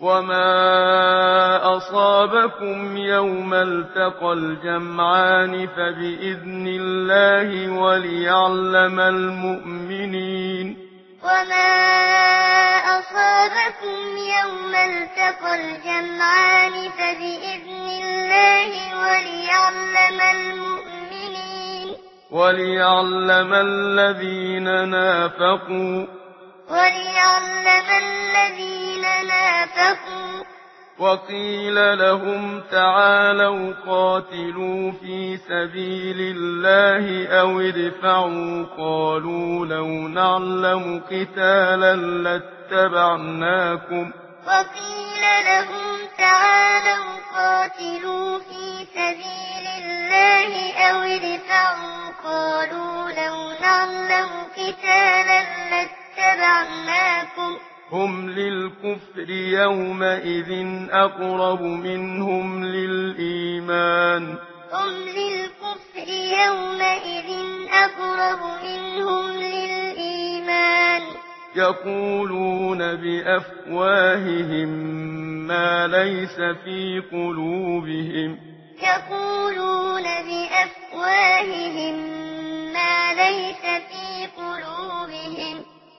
وما أصابكم يوم التقى الجمعان فبإذن الله وليعلم المؤمنين وما أصابكم يوم التقى الجمعان فبإذن الله وليعلم المؤمنين وليعلم الذين نافقوا وليعلم الذين منافقوا وقيل لهم تعالوا قاتلوا في سبيل الله أو ادفعوا. قالوا لو نعلم قتالا لاتبعناكم. وقيل لهم تعالوا قاتلوا في سبيل الله أو ادفعوا. قالوا لو نعلم قتالا لاتبعناكم. هم للكفر يومئذ أقرب منهم للإيمان. هم للكفر يومئذ أقرب منهم للإيمان. يقولون بأفواههم ما ليس في قلوبهم. يقولون بأفواههم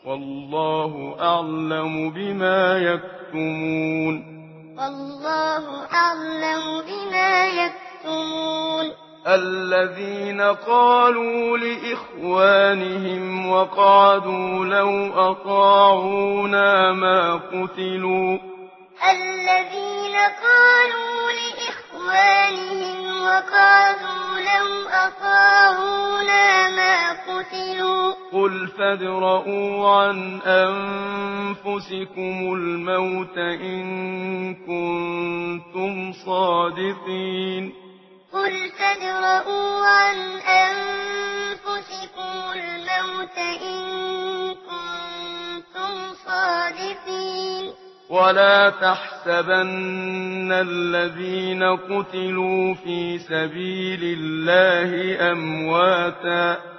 والله أعلم بما يكتمون. والله أعلم بما يكتمون. الذين قالوا لإخوانهم وقعدوا لو أطاعونا ما قتلوا. الذين قالوا لإخوانهم وقعدوا لو أطاعونا ما قتلوا. قل فادرؤوا عن أنفسكم الموت إن كنتم صادقين قل فادرؤوا عن أنفسكم الموت إن كنتم صادقين ولا تحسبن الذين قتلوا في سبيل الله أمواتا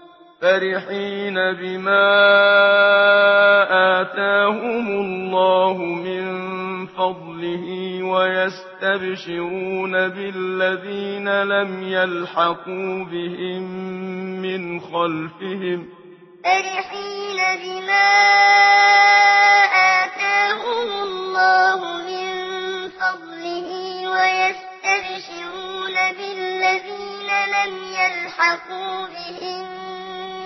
فرحين بما آتاهم الله من فضله ويستبشرون بالذين لم يلحقوا بهم من خلفهم فرحين بما آتاهم الله من فضله ويستبشرون بالذين لم يلحقوا بهم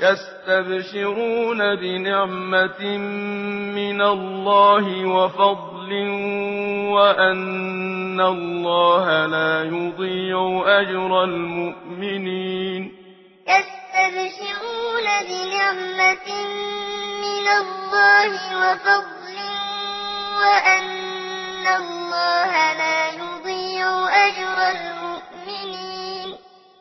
يستبشرون بنعمة من الله وفضل وأن الله لا يضيع أجر المؤمنين. يستبشرون بنعمة من الله وفضل وأن الله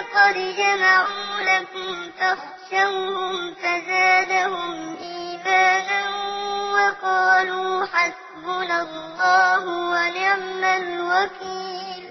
قد جمعوا لكم فاخشوهم فزادهم إيمانا وقالوا حسبنا الله ونعم الوكيل.